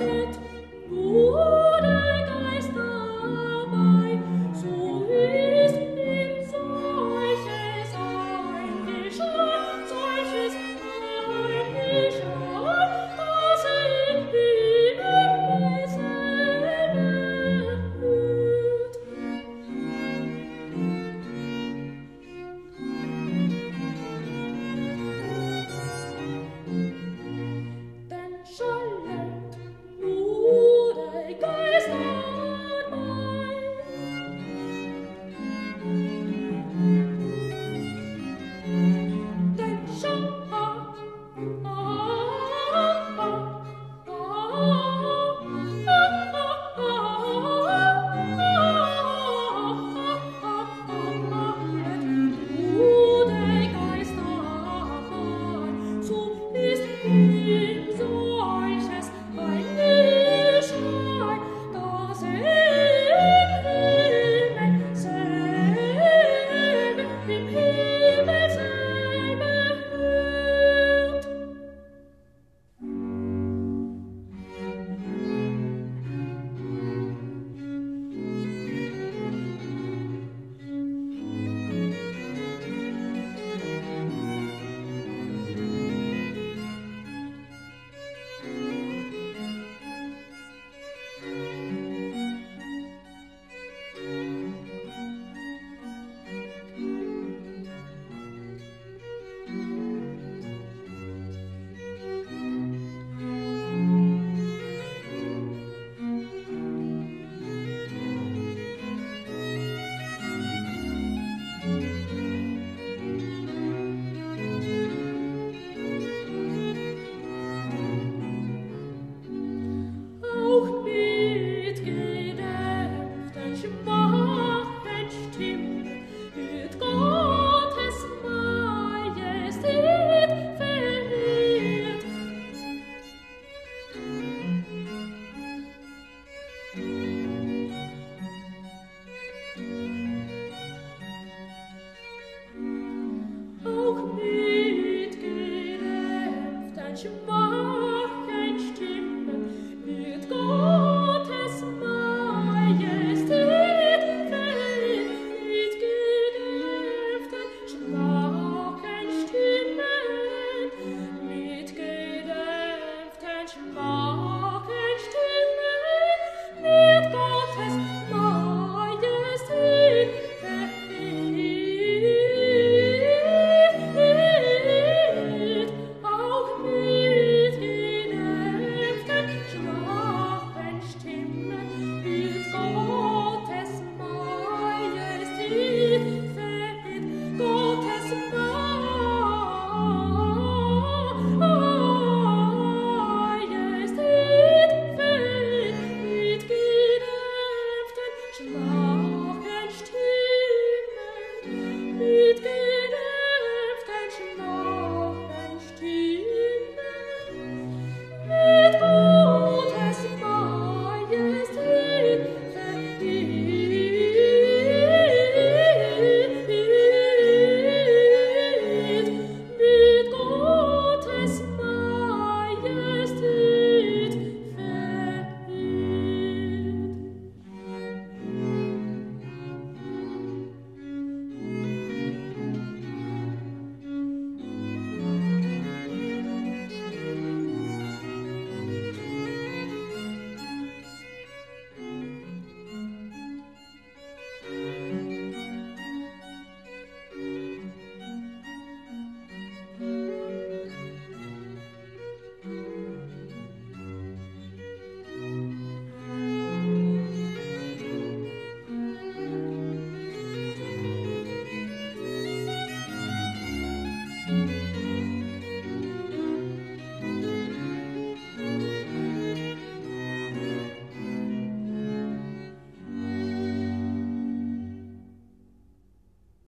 You.